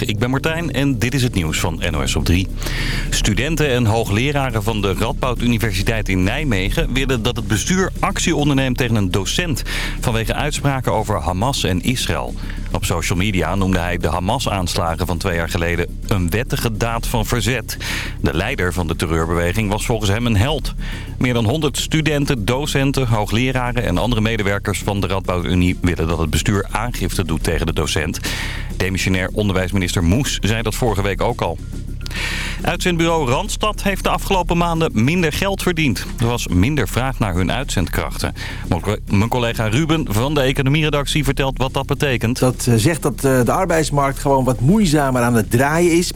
Ik ben Martijn en dit is het nieuws van NOS op 3. Studenten en hoogleraren van de Radboud Universiteit in Nijmegen... willen dat het bestuur actie onderneemt tegen een docent... vanwege uitspraken over Hamas en Israël. Op social media noemde hij de Hamas-aanslagen van twee jaar geleden... een wettige daad van verzet. De leider van de terreurbeweging was volgens hem een held. Meer dan 100 studenten, docenten, hoogleraren en andere medewerkers van de Radboud Unie... willen dat het bestuur aangifte doet tegen de docent. Demissionair onderwijsminister Moes zei dat vorige week ook al. Uitzendbureau Randstad heeft de afgelopen maanden minder geld verdiend. Er was minder vraag naar hun uitzendkrachten. Mijn collega Ruben van de economieredactie vertelt wat dat betekent. Dat eh, zegt dat eh, de arbeidsmarkt gewoon wat moeizamer aan het draaien is.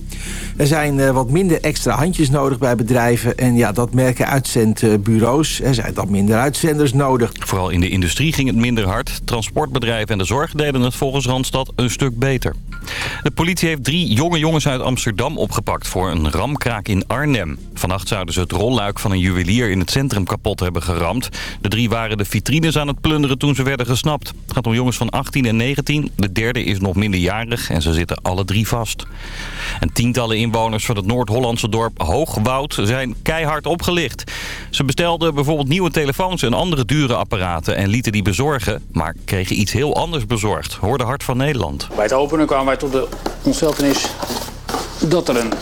Er zijn eh, wat minder extra handjes nodig bij bedrijven. En ja, dat merken uitzendbureaus. Er zijn dan minder uitzenders nodig. Vooral in de industrie ging het minder hard. Transportbedrijven en de zorg deden het volgens Randstad een stuk beter. De politie heeft drie jonge jongens uit Amsterdam opgepakt voor een ramkraak in Arnhem. Vannacht zouden ze het rolluik van een juwelier in het centrum kapot hebben geramd. De drie waren de vitrines aan het plunderen toen ze werden gesnapt. Het gaat om jongens van 18 en 19. De derde is nog minderjarig en ze zitten alle drie vast. En tientallen inwoners van het Noord-Hollandse dorp Hoogwoud zijn keihard opgelicht. Ze bestelden bijvoorbeeld nieuwe telefoons en andere dure apparaten en lieten die bezorgen, maar kregen iets heel anders bezorgd. Hoorde Hart van Nederland. Bij het openen kwamen wij tot de ontsteltenis dat er een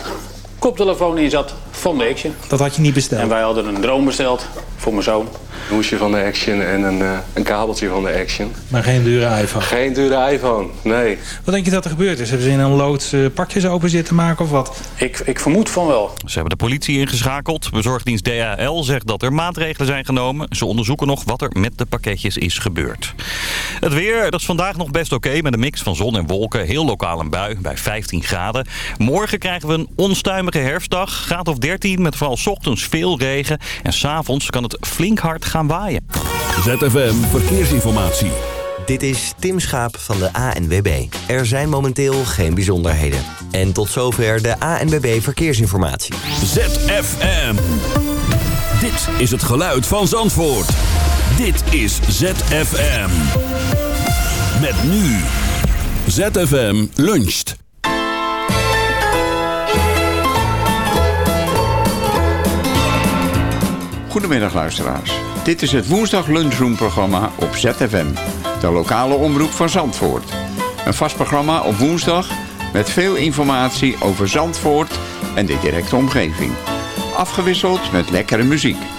koptelefoon in zat van de Action. Dat had je niet besteld? En wij hadden een droom besteld voor mijn zoon. Een hoesje van de Action en een, uh, een kabeltje van de Action. Maar geen dure iPhone? Geen dure iPhone, nee. Wat denk je dat er gebeurd is? Hebben ze in een loods uh, pakjes open zitten maken of wat? Ik, ik vermoed van wel. Ze hebben de politie ingeschakeld. Bezorgdienst DHL zegt dat er maatregelen zijn genomen. Ze onderzoeken nog wat er met de pakketjes is gebeurd. Het weer, dat is vandaag nog best oké okay, met een mix van zon en wolken. Heel lokaal een bui bij 15 graden. Morgen krijgen we een onstuimige herfstdag. Graad of 13 met vooral 's ochtends veel regen. En s'avonds kan het flink hard gaan waaien. ZFM Verkeersinformatie. Dit is Tim Schaap van de ANWB. Er zijn momenteel geen bijzonderheden. En tot zover de ANWB Verkeersinformatie. ZFM. Dit is het geluid van Zandvoort. Dit is ZFM. Met nu. ZFM luncht. Goedemiddag luisteraars. Dit is het woensdag lunchroom-programma op ZFM, de lokale omroep van Zandvoort. Een vast programma op woensdag met veel informatie over Zandvoort en de directe omgeving. Afgewisseld met lekkere muziek.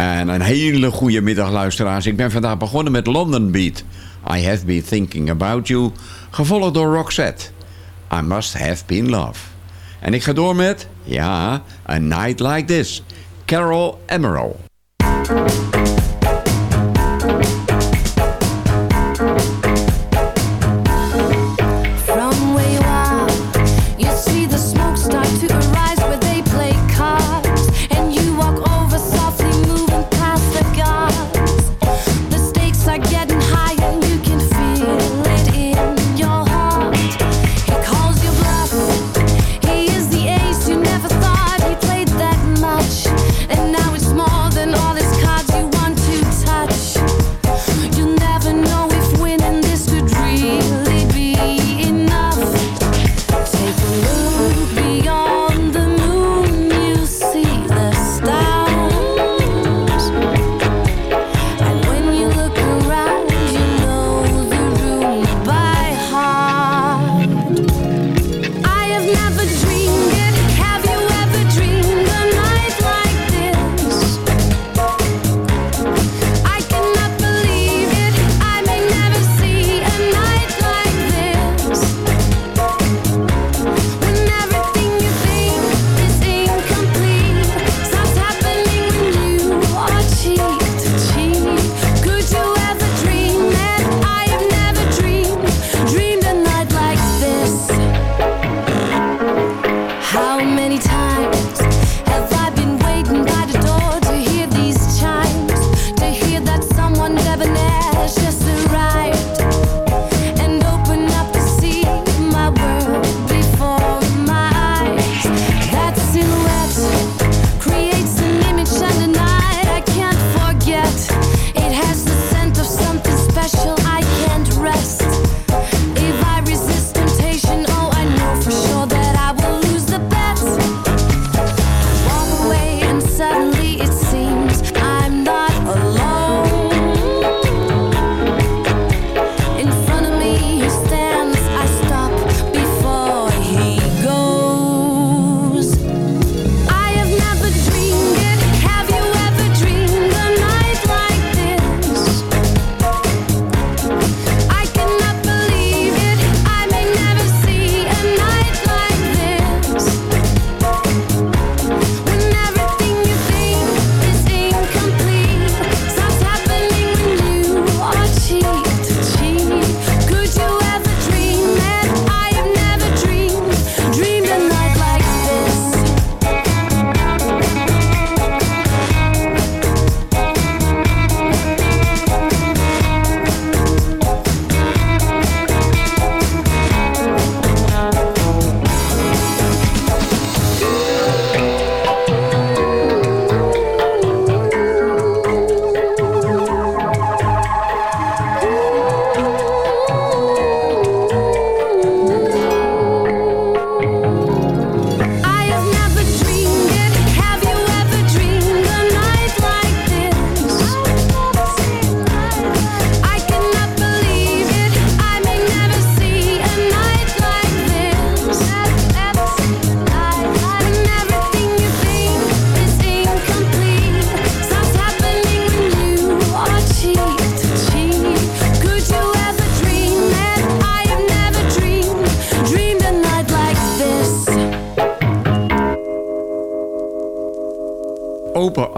En een hele goede middag luisteraars. Ik ben vandaag begonnen met London Beat. I have been thinking about you. Gevolgd door Roxette. I must have been love. En ik ga door met, ja, A Night Like This. Carol Emerald.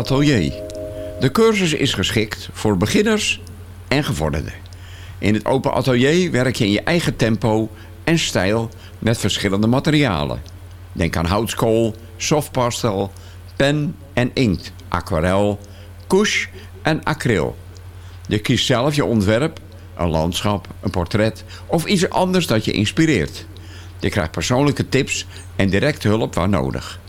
Atelier. De cursus is geschikt voor beginners en gevorderden. In het Open Atelier werk je in je eigen tempo en stijl met verschillende materialen. Denk aan houtskool, softpastel, pen en inkt, aquarel, couche en acryl. Je kiest zelf je ontwerp, een landschap, een portret of iets anders dat je inspireert. Je krijgt persoonlijke tips en direct hulp waar nodig.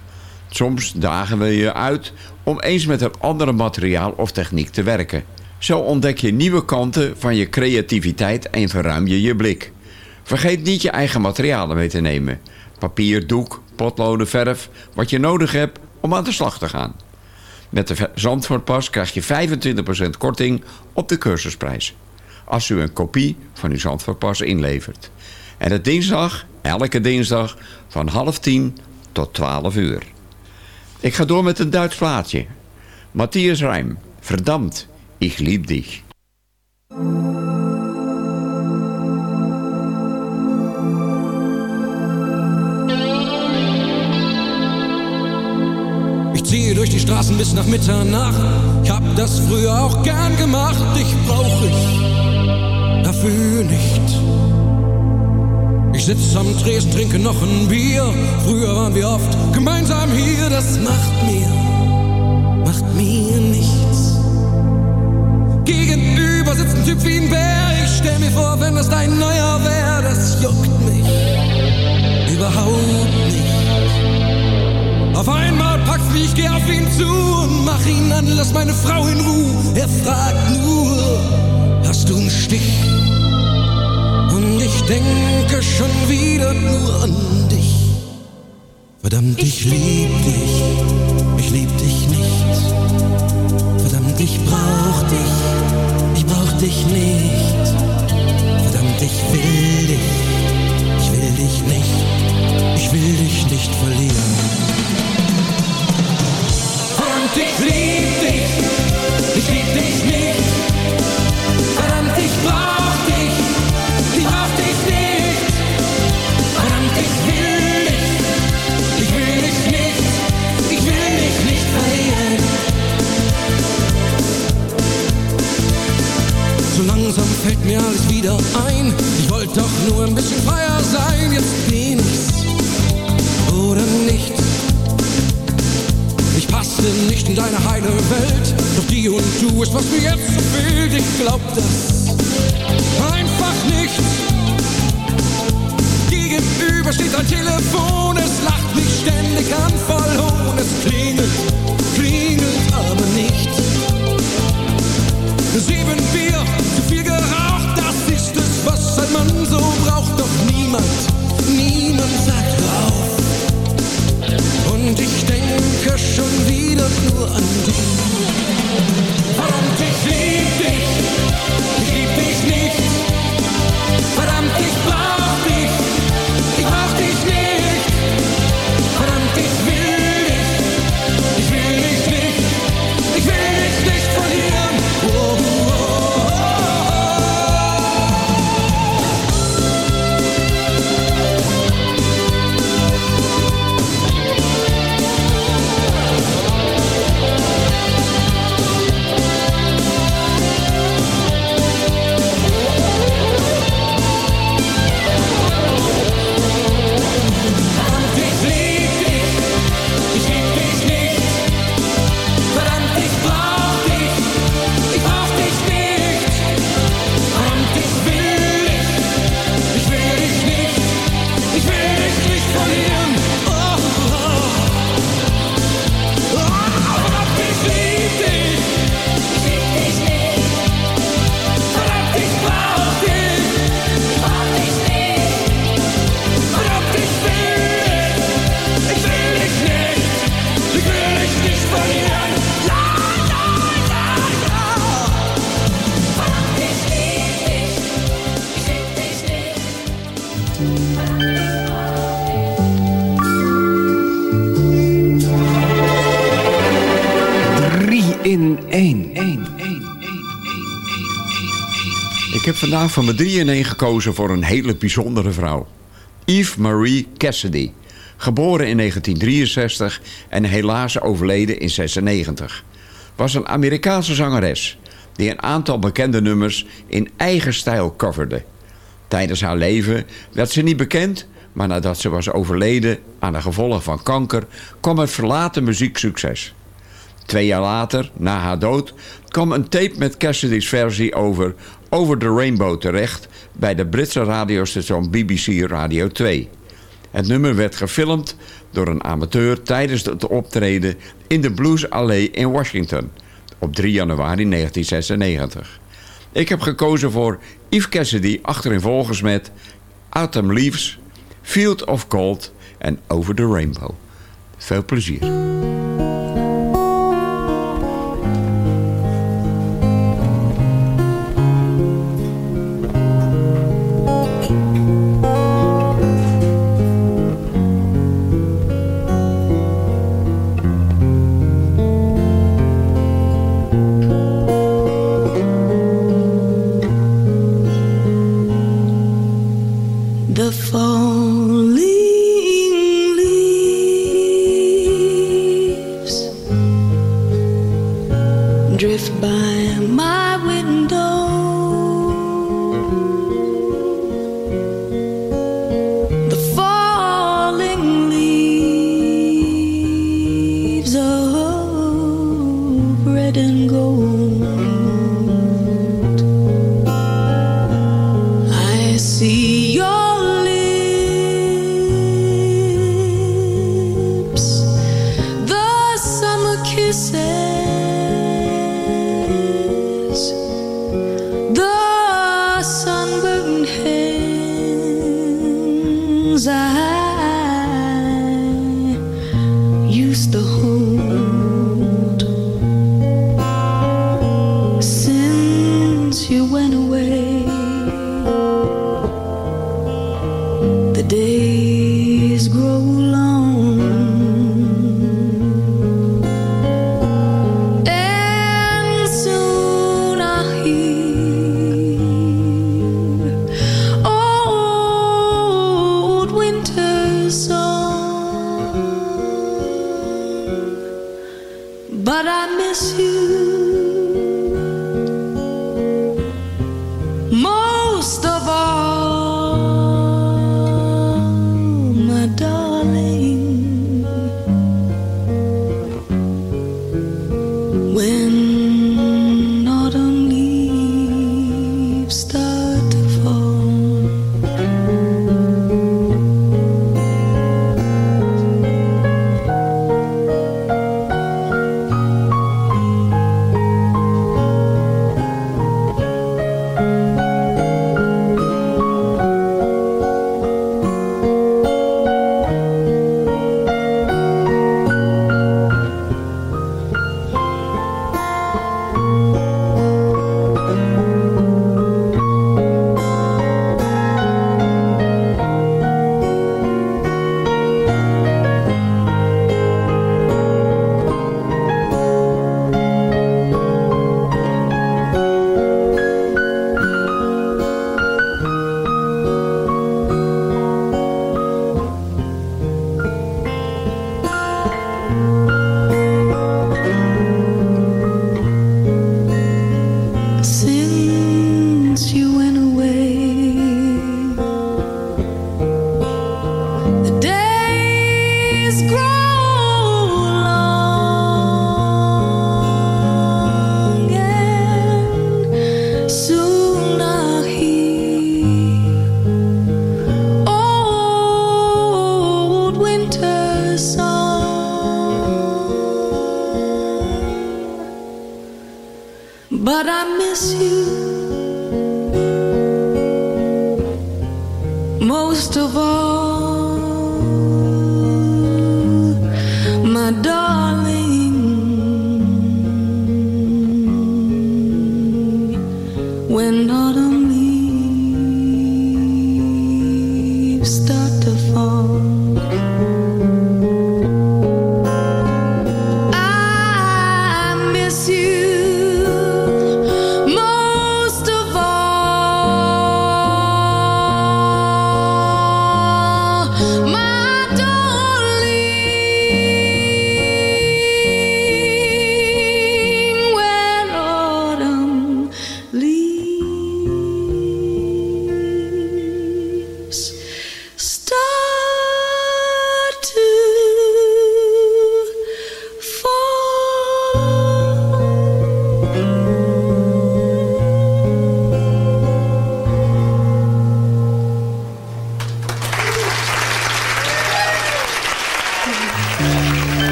Soms dagen we je uit om eens met een andere materiaal of techniek te werken. Zo ontdek je nieuwe kanten van je creativiteit en verruim je je blik. Vergeet niet je eigen materialen mee te nemen. Papier, doek, potloden, verf, wat je nodig hebt om aan de slag te gaan. Met de Zandvoortpas krijg je 25% korting op de cursusprijs. Als u een kopie van uw Zandvoortpas inlevert. En het dinsdag, elke dinsdag, van half tien tot 12 uur. Ik ga door met een Duits plaatje. Matthias Rijm, verdammt, ik lieb dich. Ich ziehe durch die Straßen bis nach Mitternacht. Ich hab das früher auch gern gemacht. Dich brauch ich dafür nicht. Ich sitz am Tresen, trinke noch ein Bier. Früher waren wir oft gemeinsam hier. Das macht mir, macht mir nichts. Gegenüber sitzt ein Typ wie ein Bär. Ich stell mir vor, wenn das dein neuer wär, das juckt mich überhaupt nicht. Auf einmal packt's mich, ich geh auf ihn zu und mach ihn an, lass meine Frau in Ruhe. Er fragt nur, hast du einen Stich? Ich denke schon wieder nur an dich. Verdammt, ich lieb dich, ich lieb dich nicht. Verdammt, ich brauch dich, ich brauch dich nicht. Verdammt, ich will dich, ich will dich nicht, ich will dich nicht verlieren. Verdammt, ich lieb dich, fällt mir alles wieder ein. Ich wollte doch nur ein bisschen freier sein. Jetzt bin ich's oder nicht. Ich passte nicht in deine heile Welt. Doch die und du ist, was mir jetzt so fehlt. Ich glaub das einfach nicht. Gegenüber steht ein Telefon. Es lacht mich ständig an, Hohn. Es klingelt, klingelt aber nicht. Sieben Bier, Verdammt, ich lieb dich, ich lieb dich nicht. Verdammt, ich brauch vandaag van mijn 3 in 1 gekozen voor een hele bijzondere vrouw. Eve Marie Cassidy. Geboren in 1963 en helaas overleden in 96. Was een Amerikaanse zangeres die een aantal bekende nummers in eigen stijl coverde. Tijdens haar leven werd ze niet bekend, maar nadat ze was overleden aan de gevolgen van kanker kwam het verlaten muzieksucces. Twee jaar later, na haar dood, kwam een tape met Cassidy's versie over Over the Rainbow terecht bij de Britse radiostation BBC Radio 2. Het nummer werd gefilmd door een amateur tijdens het optreden in de Blues Alley in Washington op 3 januari 1996. Ik heb gekozen voor Yves Cassidy achterin volgens met Autumn Leaves, Field of Gold en Over the Rainbow. Veel plezier.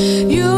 You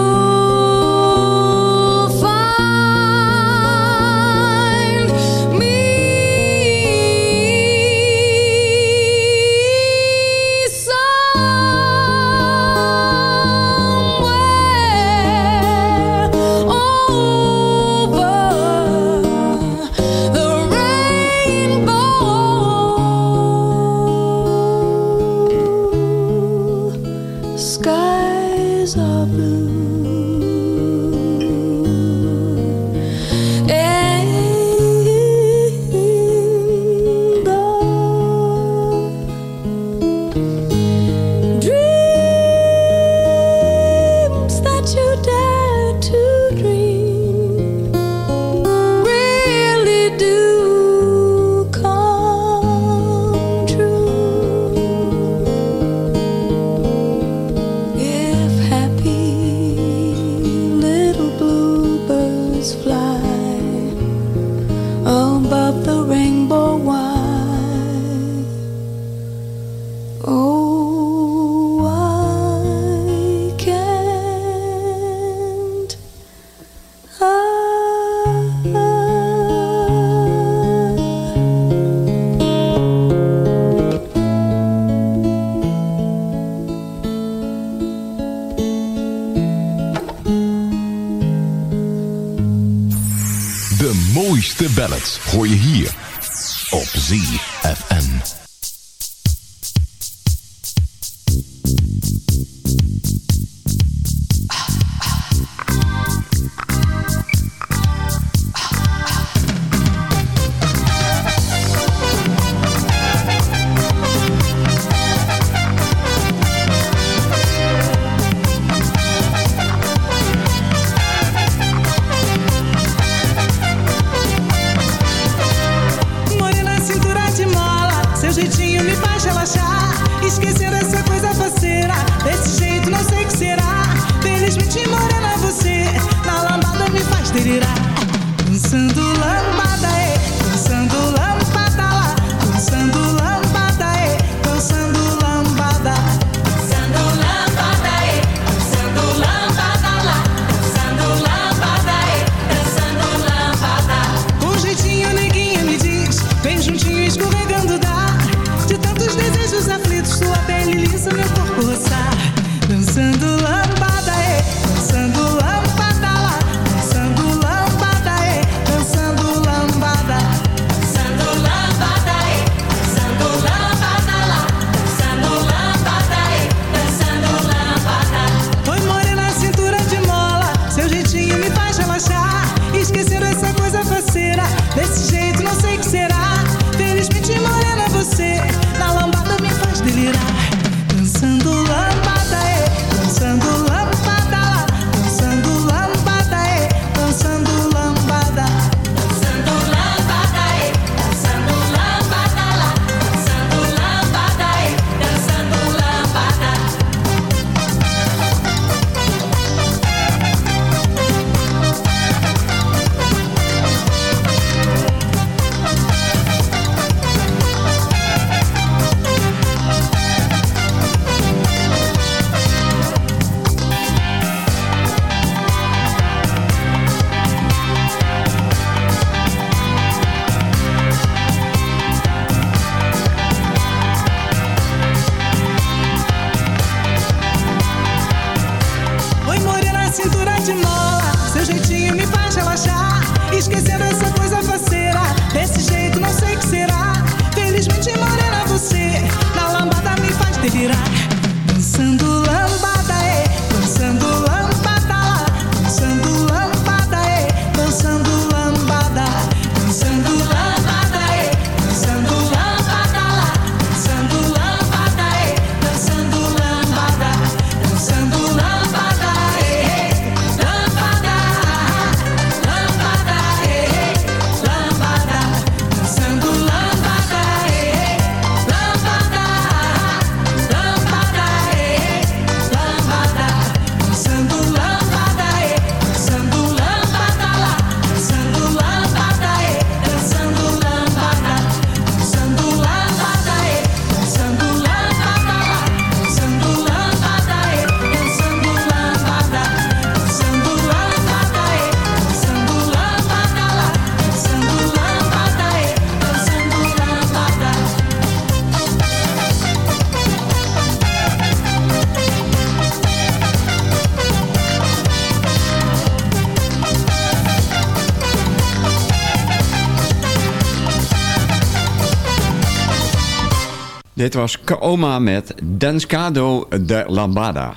Dit was Kaoma met Danscado de Lambada.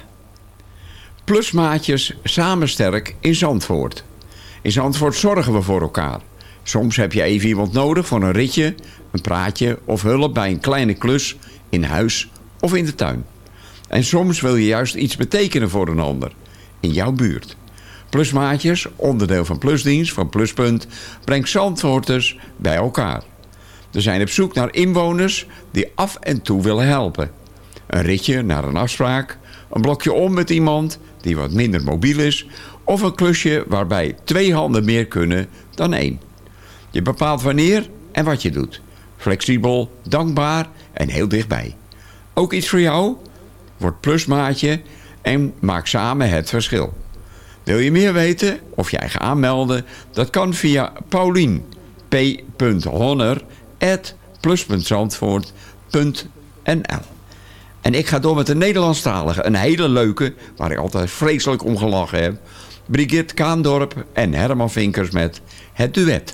Plusmaatjes samen sterk in Zandvoort. In Zandvoort zorgen we voor elkaar. Soms heb je even iemand nodig voor een ritje, een praatje of hulp bij een kleine klus in huis of in de tuin. En soms wil je juist iets betekenen voor een ander in jouw buurt. Plusmaatjes, onderdeel van Plusdienst van Pluspunt, brengt Zandvoorters bij elkaar. We zijn op zoek naar inwoners die af en toe willen helpen. Een ritje naar een afspraak, een blokje om met iemand die wat minder mobiel is... of een klusje waarbij twee handen meer kunnen dan één. Je bepaalt wanneer en wat je doet. Flexibel, dankbaar en heel dichtbij. Ook iets voor jou? Word plusmaatje en maak samen het verschil. Wil je meer weten of je eigen aanmelden? Dat kan via Paulien p.honner plus.zandvoort.nl En ik ga door met de Nederlandstalige. Een hele leuke, waar ik altijd vreselijk om gelachen heb. Brigitte Kaandorp en Herman Vinkers met Het Duet.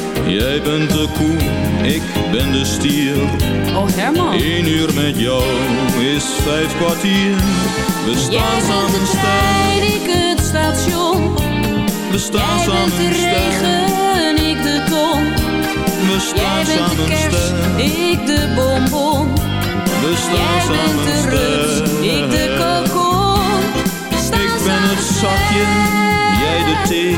Jij bent de koe, ik ben de stier. Oh Herman. Eén uur met jou is vijf kwartier. We Jij staan bent samen de sterk, trein, ik het station. we staan Jij bent samen de sterk. regen, ik de ton. We Jij staan bent de samen kerst, sterk, ik de bonbon. we staan Jij bent samen de rust, ik de kokon. Ik ben het zakje, jij de thee.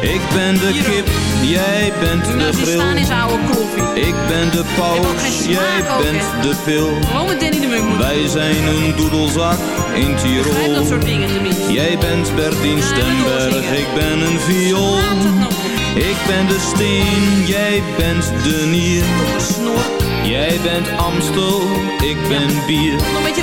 Ik ben de kip, jij bent de Die staan grill. is oude koffie. Ik ben de paus, smaak jij bent de pil. Gewoon met Danny de Munk. Wij zijn een doedelzak in dat Tirol. soort dingen tenminste. Jij bent Bertien Stemberg, ik ben een viool. Ik ben de steen, jij bent de nier. Jij bent Amstel, ik ben bier. Nog een beetje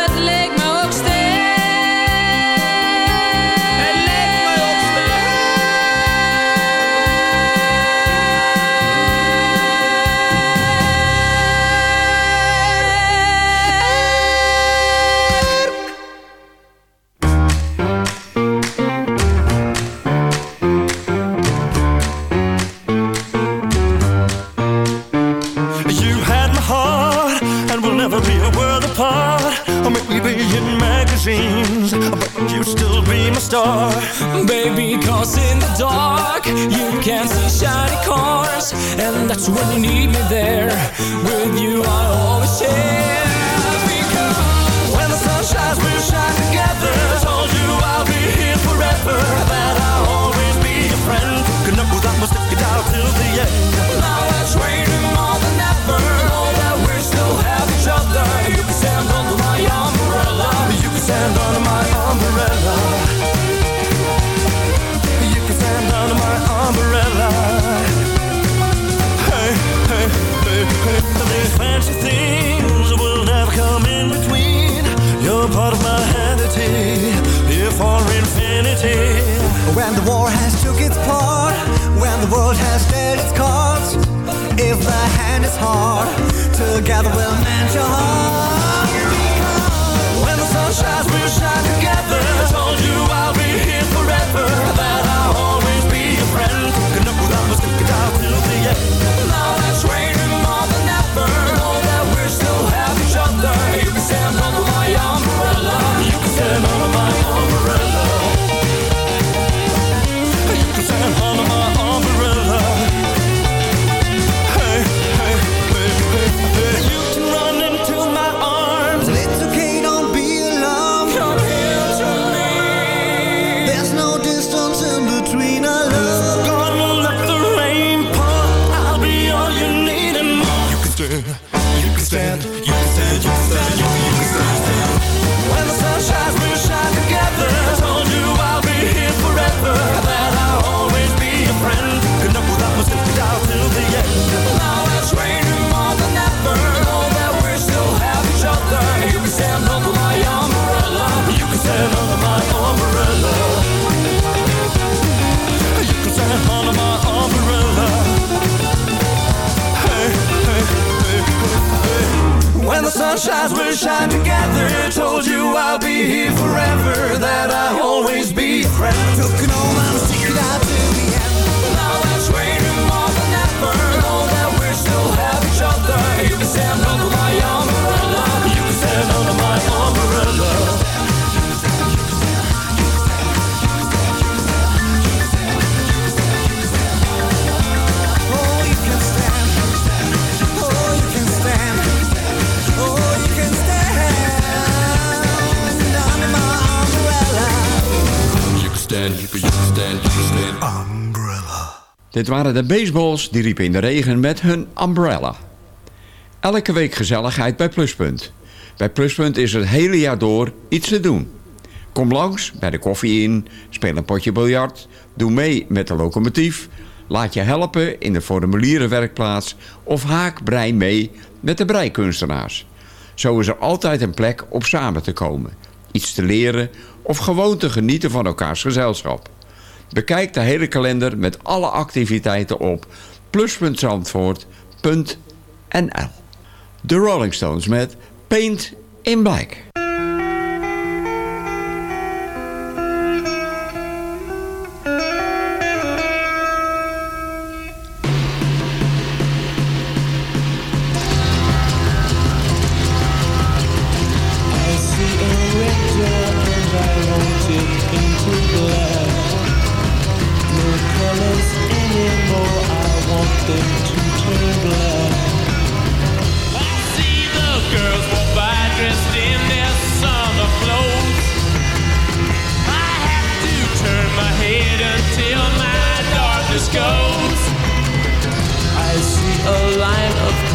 Together we'll mend your heart. Shines, we'll shine together. Told you I'll be here forever. That I'll always be. Dit waren de baseballs die riepen in de regen met hun umbrella. Elke week gezelligheid bij Pluspunt. Bij Pluspunt is het hele jaar door iets te doen. Kom langs bij de koffie in, speel een potje biljart, doe mee met de locomotief, laat je helpen in de formulierenwerkplaats of haak brei mee met de breikunstenaars. Zo is er altijd een plek om samen te komen, iets te leren of gewoon te genieten van elkaars gezelschap. Bekijk de hele kalender met alle activiteiten op plus.zandvoort.nl De Rolling Stones met Paint in Black.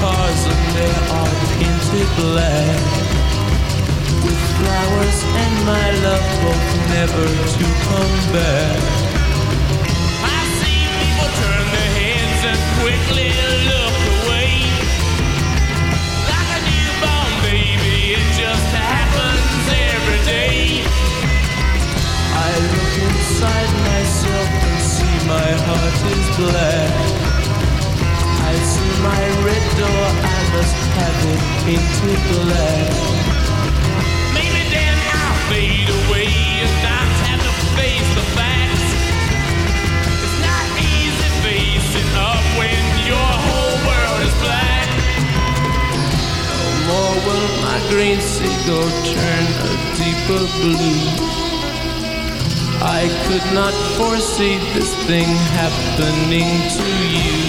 Cars and they are painted black. With flowers and my love both never to come back. I see people turn their heads and quickly look away. Like a newborn baby, it just happens every day. I look inside myself and see my heart is black. I see my red door, I must have it painted black. Maybe then I'll fade away and not have to face the facts. It's not easy facing up when your whole world is black. No more will my green seagull turn a deeper blue. I could not foresee this thing happening to you.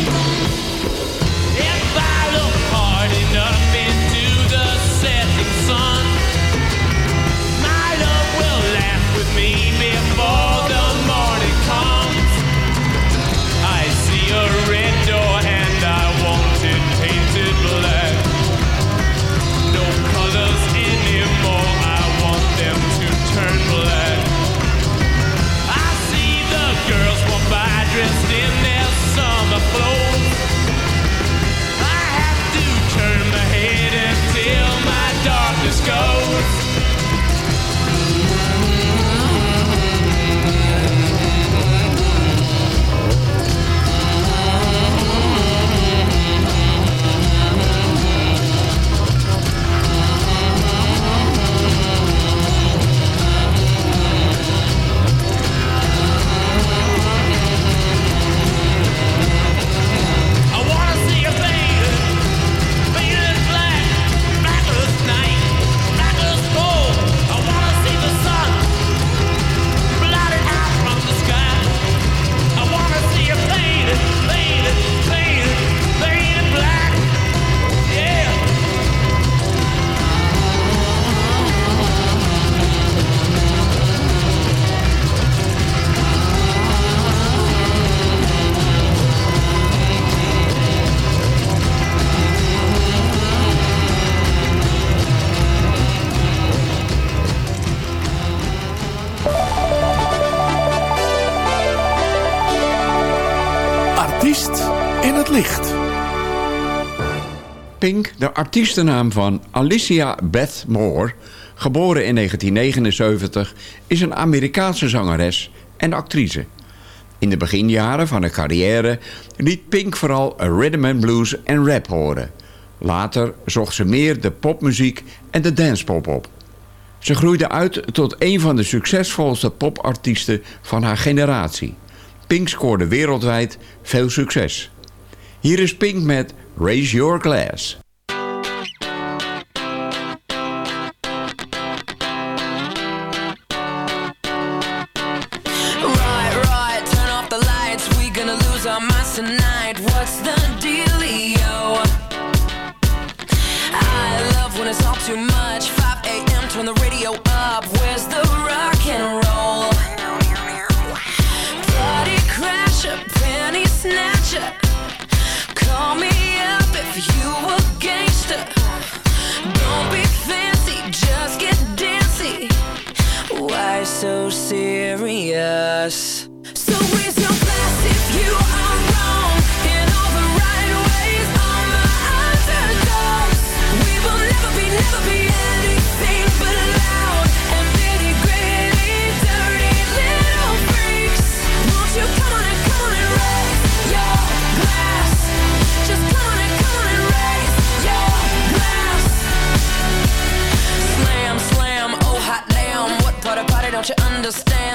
Pink, de artiestennaam van Alicia Beth Moore, geboren in 1979, is een Amerikaanse zangeres en actrice. In de beginjaren van haar carrière liet Pink vooral rhythm and blues en rap horen. Later zocht ze meer de popmuziek en de dancepop op. Ze groeide uit tot een van de succesvolste popartiesten van haar generatie. Pink scoorde wereldwijd veel succes. Hier is Pink met Raise Your Glass.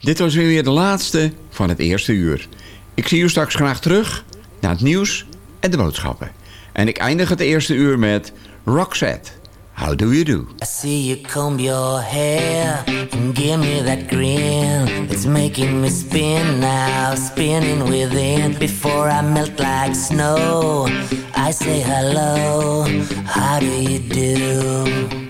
Dit was weer de laatste van het eerste uur. Ik zie u straks graag terug naar het nieuws en de boodschappen. En ik eindig het eerste uur met Roxette. How do you do? I see you comb your hair and give me that grin. It's making me spin now, spinning within. Before I melt like snow, I say hello. How do you do?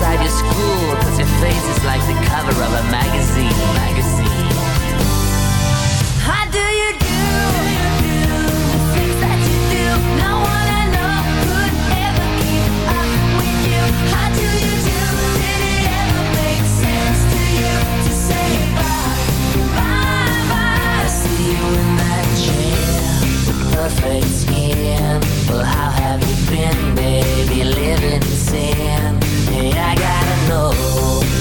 outside your school Cause your face is like the cover of a magazine, magazine. How do you do? The things that you do No one I know could ever keep up with you How do you do? Did it ever make sense to you To say goodbye, bye, bye see you in that chair Perfect skin Well, how have you been, baby? Living in sin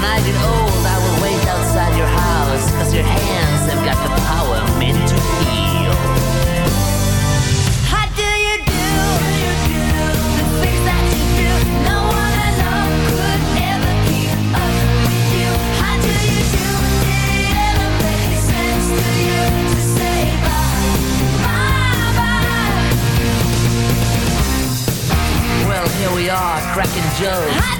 When I get old, I will wait outside your house, cause your hands have got the power meant to heal. How do you do? The things that you do, no one I could ever keep up with you. How do you do? Did it ever make sense to you to say bye? Bye bye. Well, here we are, cracking jokes.